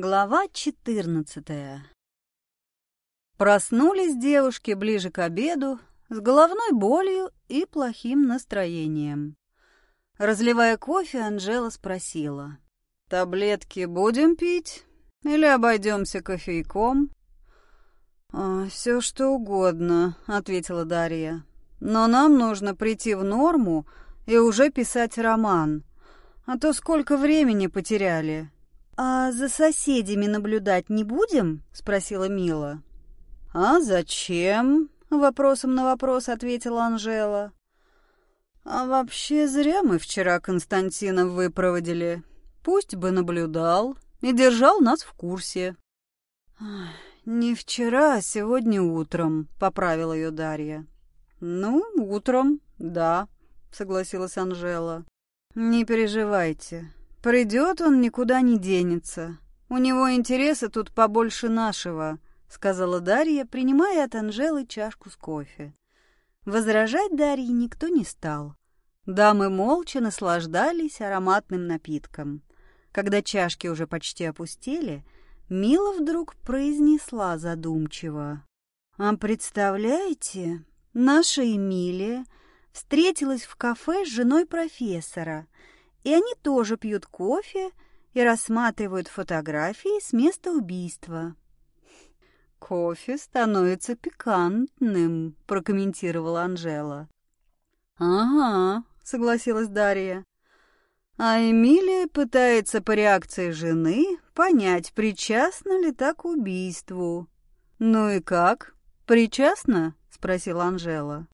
Глава четырнадцатая Проснулись девушки ближе к обеду с головной болью и плохим настроением. Разливая кофе, Анжела спросила. «Таблетки будем пить или обойдемся кофейком?» «А, «Все что угодно», — ответила Дарья. «Но нам нужно прийти в норму и уже писать роман, а то сколько времени потеряли». «А за соседями наблюдать не будем?» — спросила Мила. «А зачем?» — вопросом на вопрос ответила Анжела. «А вообще зря мы вчера Константина выпроводили. Пусть бы наблюдал и держал нас в курсе». «Не вчера, а сегодня утром», — поправила ее Дарья. «Ну, утром, да», — согласилась Анжела. «Не переживайте, Придет он, никуда не денется. У него интереса тут побольше нашего», — сказала Дарья, принимая от Анжелы чашку с кофе. Возражать Дарье никто не стал. Дамы молча наслаждались ароматным напитком. Когда чашки уже почти опустели, Мила вдруг произнесла задумчиво. «А представляете, наша Эмилия встретилась в кафе с женой профессора — и они тоже пьют кофе и рассматривают фотографии с места убийства. «Кофе становится пикантным», — прокомментировала Анжела. «Ага», — согласилась Дарья. А Эмилия пытается по реакции жены понять, причастна ли так к убийству. «Ну и как? Причастна?» — спросила Анжела.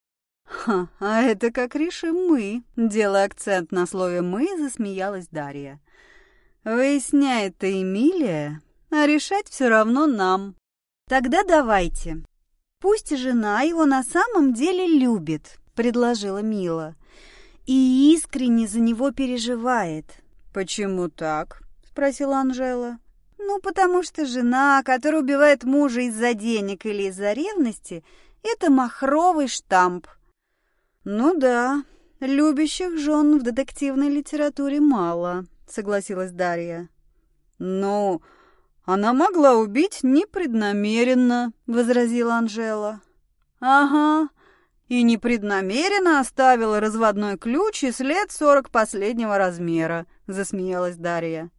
«Ха, а это как решим мы», — делая акцент на слове «мы», засмеялась Дарья. «Выясняет-то Эмилия, а решать все равно нам». «Тогда давайте. Пусть жена его на самом деле любит», — предложила Мила. «И искренне за него переживает». «Почему так?» — спросила Анжела. «Ну, потому что жена, которая убивает мужа из-за денег или из-за ревности, это махровый штамп», «Ну да, любящих жен в детективной литературе мало», — согласилась Дарья. «Ну, она могла убить непреднамеренно», — возразила Анжела. «Ага, и непреднамеренно оставила разводной ключ и след сорок последнего размера», — засмеялась Дарья.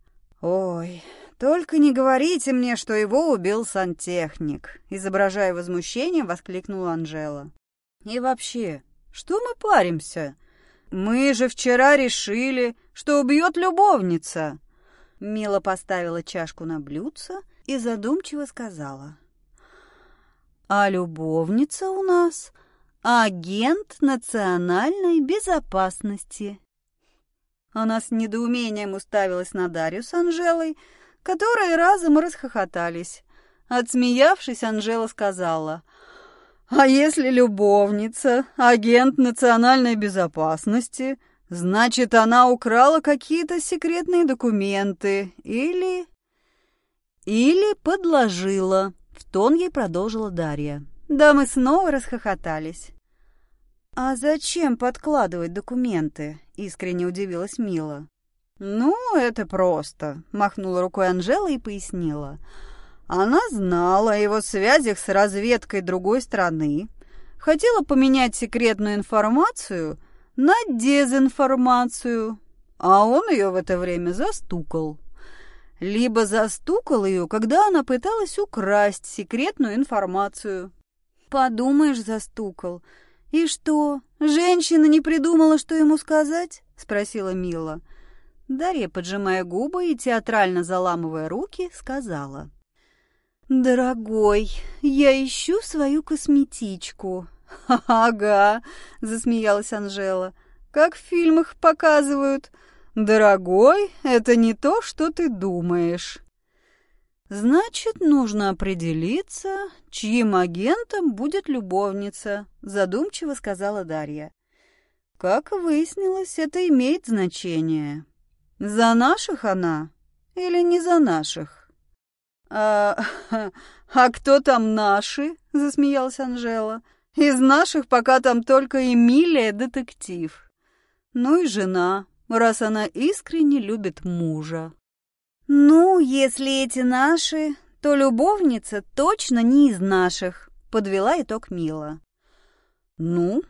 «Ой, только не говорите мне, что его убил сантехник», — изображая возмущение, воскликнула Анжела. «И вообще, что мы паримся? Мы же вчера решили, что убьет любовница. Мила поставила чашку на блюдце и задумчиво сказала. А любовница у нас агент национальной безопасности. Она с недоумением уставилась на Дарью с Анжелой, которые разом расхохотались. Отсмеявшись, Анжела сказала — а если любовница, агент национальной безопасности, значит, она украла какие-то секретные документы или... Или подложила, в тон ей продолжила Дарья. Да, мы снова расхохотались. «А зачем подкладывать документы?» — искренне удивилась Мила. «Ну, это просто», — махнула рукой Анжела и пояснила. Она знала о его связях с разведкой другой страны, хотела поменять секретную информацию на дезинформацию, а он ее в это время застукал. Либо застукал ее, когда она пыталась украсть секретную информацию. «Подумаешь, застукал. И что, женщина не придумала, что ему сказать?» — спросила Мила. Дарья, поджимая губы и театрально заламывая руки, сказала — «Дорогой, я ищу свою косметичку». «Ага», — засмеялась Анжела, — «как в фильмах показывают. Дорогой, это не то, что ты думаешь». «Значит, нужно определиться, чьим агентом будет любовница», — задумчиво сказала Дарья. «Как выяснилось, это имеет значение. За наших она или не за наших?» «А, а кто там наши?» — засмеялась Анжела. «Из наших пока там только Эмилия детектив. Ну и жена, раз она искренне любит мужа». «Ну, если эти наши, то любовница точно не из наших», — подвела итог Мила. «Ну,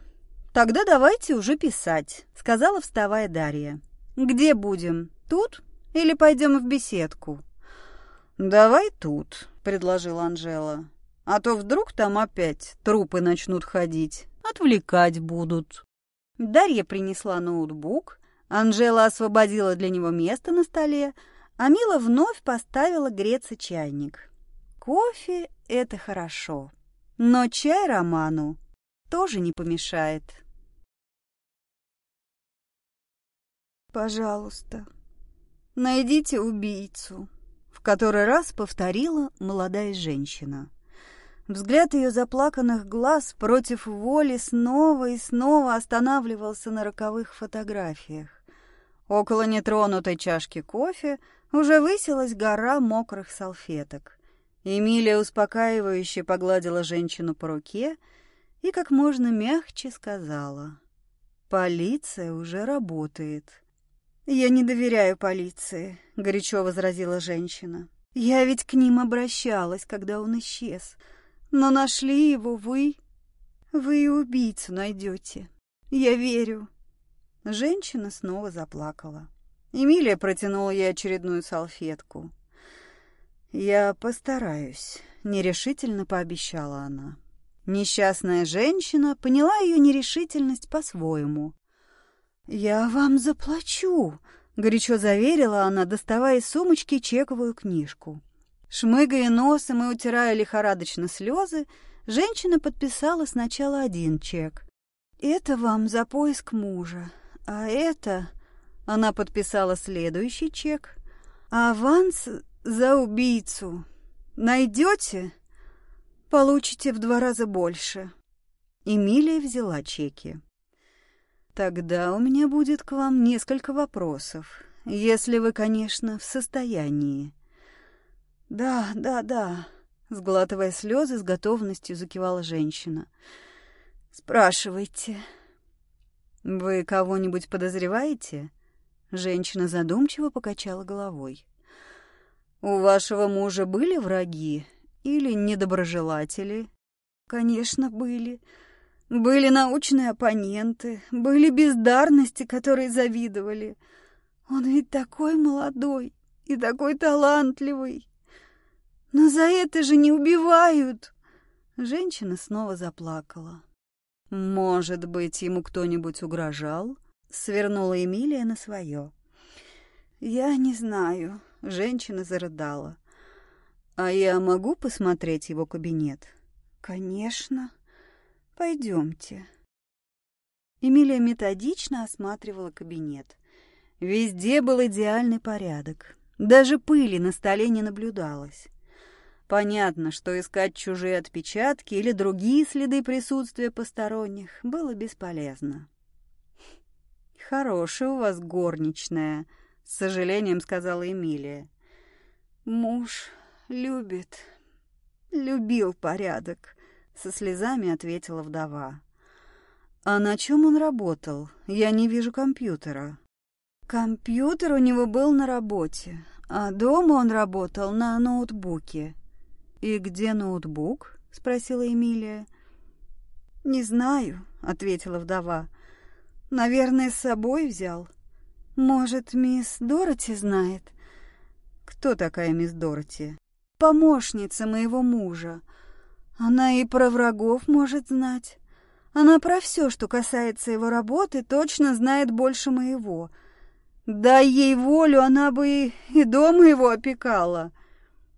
тогда давайте уже писать», — сказала, вставая Дарья. «Где будем? Тут или пойдем в беседку?» «Давай тут», — предложила Анжела. «А то вдруг там опять трупы начнут ходить, отвлекать будут». Дарья принесла ноутбук, Анжела освободила для него место на столе, а Мила вновь поставила греться чайник. Кофе — это хорошо, но чай Роману тоже не помешает. «Пожалуйста, найдите убийцу», — который раз повторила молодая женщина. Взгляд ее заплаканных глаз против воли снова и снова останавливался на роковых фотографиях. Около нетронутой чашки кофе уже высилась гора мокрых салфеток. Эмилия успокаивающе погладила женщину по руке и как можно мягче сказала. «Полиция уже работает». «Я не доверяю полиции», — горячо возразила женщина. «Я ведь к ним обращалась, когда он исчез. Но нашли его вы. Вы и убийцу найдете. Я верю». Женщина снова заплакала. Эмилия протянула ей очередную салфетку. «Я постараюсь», — нерешительно пообещала она. Несчастная женщина поняла ее нерешительность по-своему. «Я вам заплачу», — горячо заверила она, доставая из сумочки чековую книжку. Шмыгая носом и утирая лихорадочно слезы, женщина подписала сначала один чек. «Это вам за поиск мужа, а это...» Она подписала следующий чек. «Аванс за убийцу. Найдете, получите в два раза больше». Эмилия взяла чеки. «Тогда у меня будет к вам несколько вопросов, если вы, конечно, в состоянии». «Да, да, да», — сглатывая слезы, с готовностью закивала женщина. «Спрашивайте». «Вы кого-нибудь подозреваете?» Женщина задумчиво покачала головой. «У вашего мужа были враги или недоброжелатели?» «Конечно, были. Были научные оппоненты, были бездарности, которые завидовали. Он ведь такой молодой и такой талантливый. Но за это же не убивают!» Женщина снова заплакала. «Может быть, ему кто-нибудь угрожал?» Свернула Эмилия на свое. «Я не знаю», — женщина зарыдала. «А я могу посмотреть его кабинет?» «Конечно. Пойдемте». Эмилия методично осматривала кабинет. Везде был идеальный порядок. Даже пыли на столе не наблюдалось. Понятно, что искать чужие отпечатки или другие следы присутствия посторонних было бесполезно. «Хорошая у вас горничная», — с сожалением сказала Эмилия. «Муж любит, любил порядок», — со слезами ответила вдова. «А на чем он работал? Я не вижу компьютера». «Компьютер у него был на работе, а дома он работал на ноутбуке». «И где ноутбук?» — спросила Эмилия. «Не знаю», — ответила вдова. «Наверное, с собой взял. Может, мисс Дороти знает?» «Кто такая мисс Дороти?» «Помощница моего мужа. Она и про врагов может знать. Она про все, что касается его работы, точно знает больше моего. Дай ей волю, она бы и дома его опекала».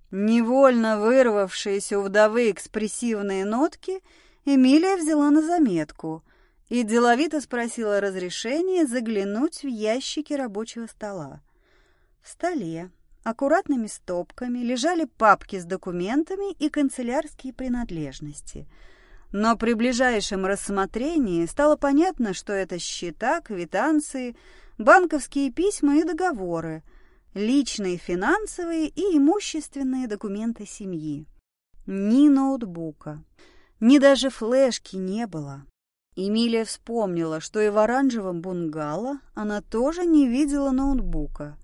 Невольно вырвавшиеся у вдовы экспрессивные нотки Эмилия взяла на заметку и деловито спросила разрешения заглянуть в ящики рабочего стола. В столе аккуратными стопками лежали папки с документами и канцелярские принадлежности. Но при ближайшем рассмотрении стало понятно, что это счета, квитанции, банковские письма и договоры – личные финансовые и имущественные документы семьи. Ни ноутбука, ни даже флешки не было. Эмилия вспомнила, что и в оранжевом бунгало она тоже не видела ноутбука.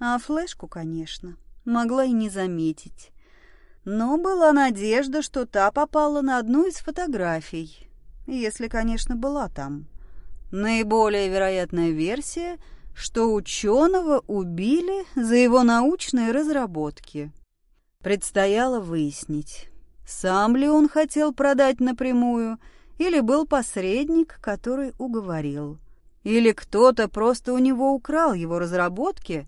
А флешку, конечно, могла и не заметить. Но была надежда, что та попала на одну из фотографий, если, конечно, была там. Наиболее вероятная версия, что ученого убили за его научные разработки. Предстояло выяснить, сам ли он хотел продать напрямую, или был посредник, который уговорил. Или кто-то просто у него украл его разработки,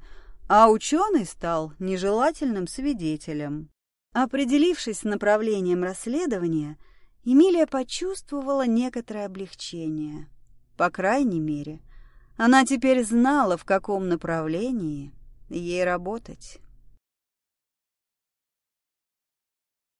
а ученый стал нежелательным свидетелем. Определившись с направлением расследования, Эмилия почувствовала некоторое облегчение. По крайней мере, она теперь знала, в каком направлении ей работать.